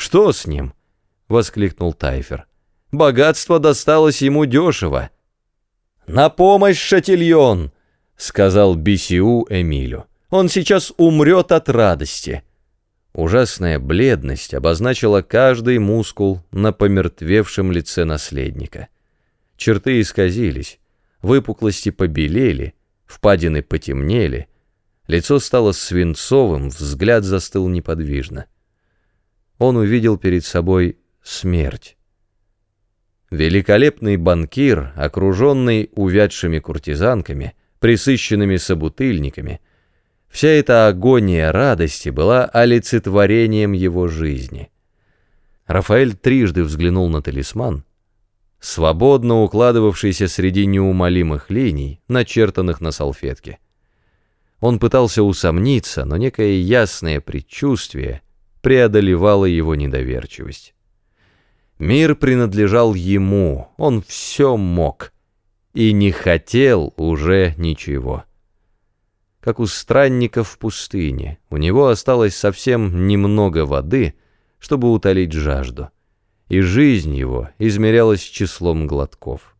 «Что с ним?» — воскликнул Тайфер. «Богатство досталось ему дешево». «На помощь, Шатильон!» — сказал Бисиу Эмилю. «Он сейчас умрет от радости». Ужасная бледность обозначила каждый мускул на помертвевшем лице наследника. Черты исказились, выпуклости побелели, впадины потемнели, лицо стало свинцовым, взгляд застыл неподвижно. Он увидел перед собой смерть. Великолепный банкир, окруженный увядшими куртизанками, присыщенными собутыльниками — Вся эта агония радости была олицетворением его жизни. Рафаэль трижды взглянул на талисман, свободно укладывавшийся среди неумолимых линий, начертанных на салфетке. Он пытался усомниться, но некое ясное предчувствие преодолевало его недоверчивость. Мир принадлежал ему, он все мог и не хотел уже ничего как у странника в пустыне. У него осталось совсем немного воды, чтобы утолить жажду, и жизнь его измерялась числом глотков.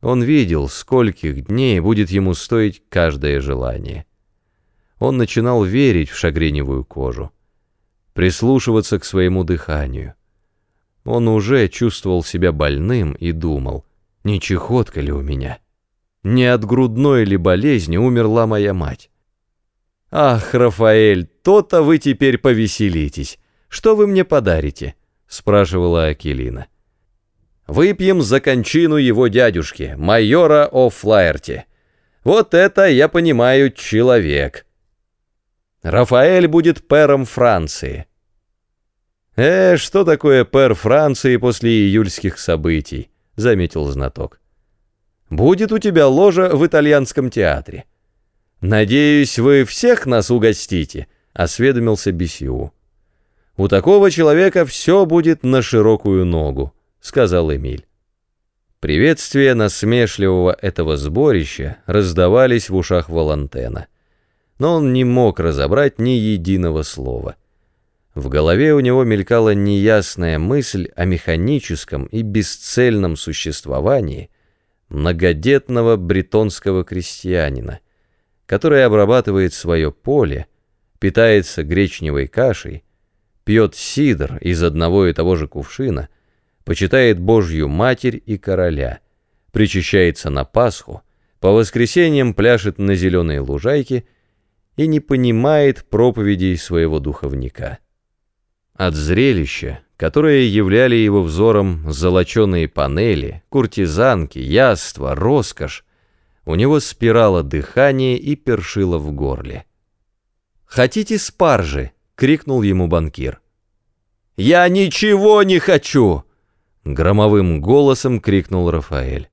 Он видел, скольких дней будет ему стоить каждое желание. Он начинал верить в шагреневую кожу, прислушиваться к своему дыханию. Он уже чувствовал себя больным и думал, не чехотка ли у меня? Не от грудной ли болезни умерла моя мать? Ах, Рафаэль, то-то вы теперь повеселитесь. Что вы мне подарите? Спрашивала Акелина. Выпьем за кончину его дядюшки, майора О'Флаерти. Вот это, я понимаю, человек. Рафаэль будет пэром Франции. «Э, что такое пэр Франции после июльских событий?» — заметил знаток. Будет у тебя ложа в итальянском театре. Надеюсь, вы всех нас угостите, осведомился Бесиу. У такого человека все будет на широкую ногу, сказал Эмиль. Приветствия насмешливого этого сборища раздавались в ушах Валантена, но он не мог разобрать ни единого слова. В голове у него мелькала неясная мысль о механическом и бесцельном существовании — многодетного бретонского крестьянина, который обрабатывает свое поле, питается гречневой кашей, пьет сидр из одного и того же кувшина, почитает Божью Матерь и Короля, причащается на Пасху, по воскресеньям пляшет на зеленой лужайке и не понимает проповедей своего духовника. От зрелища, которые являли его взором золоченые панели, куртизанки, яства, роскошь, у него спирало дыхание и першило в горле. «Хотите спаржи?» — крикнул ему банкир. «Я ничего не хочу!» — громовым голосом крикнул Рафаэль.